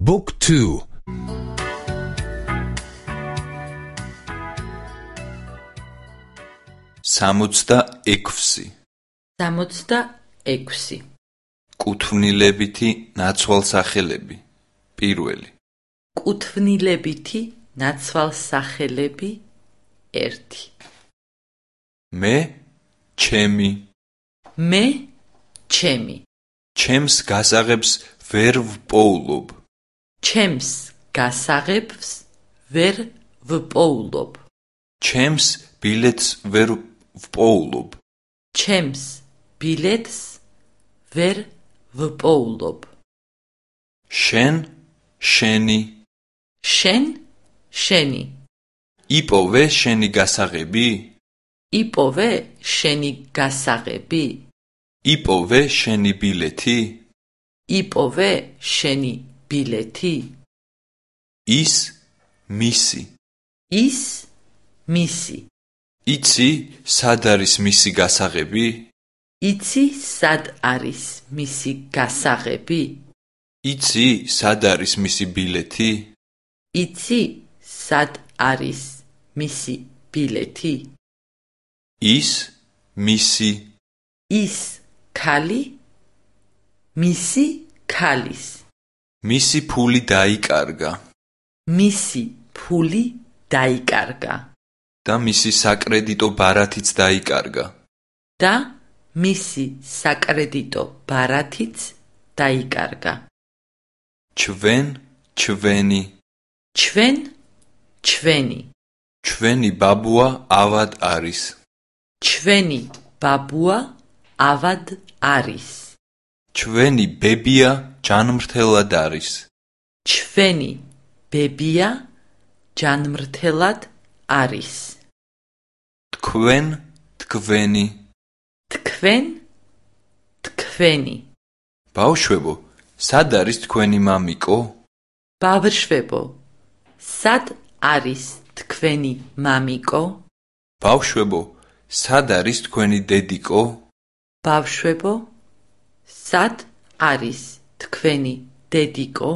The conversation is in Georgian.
Book 2 66 66 კუთვნილებითი ნაცვალსახელები. პირველი. კუთვნილებითი ნაცვალსახელები 1 მე ჩემი. მე ჩემი. ჩემს გასაღებს ვერ ვპოულობ ჩემს გასაღებს ვერ ვპოულობ. ჩემს ბილეთს ვერ ვპოულობ. ჩემს ბილეთს ვერ ვპოულობ. შენ შენი. შენ შენი. იპოვე შენი გასაღები. იპოვე შენი გასაღები. იპოვე შენი ბილეთი. იპოვე შენი ბილეთი. ის მისი. ის მისი. იცი სად არის მისი გასაღები? იცი სად არის მისი გასაღები? იცი სად არის მისი ბილეთი? იცი სად არის მისი ბილეთი? ის მისი. ის ქალი მისი ქალის მისი ფული დაიკარგა. მისი ფული დაიკარგა. და მისი საკრედიტო ბარათიც დაიკარგა. და მისი საკრედიტო ბარათიც დაიკარგა. ჩვენ ჩვენი. ჩვენ ჩვენი. ჩვენი ბაბუა ავად არის. ჩვენი ბაბუა ავად არის. ჩვენი ბებია ჯანმრთელად არის. ჩვენი ბებია ჯანმრთელად არის. თქვენ თქვენი. თქვენ თქვენი. ბავშვებო სად არის თქვენი მამიკო? ბავშვებო სად არის თქვენი მამიკო? ბავშვებო სად არის თქვენი დედიკო? ბავშვებო სად არის თქვენი დედიკო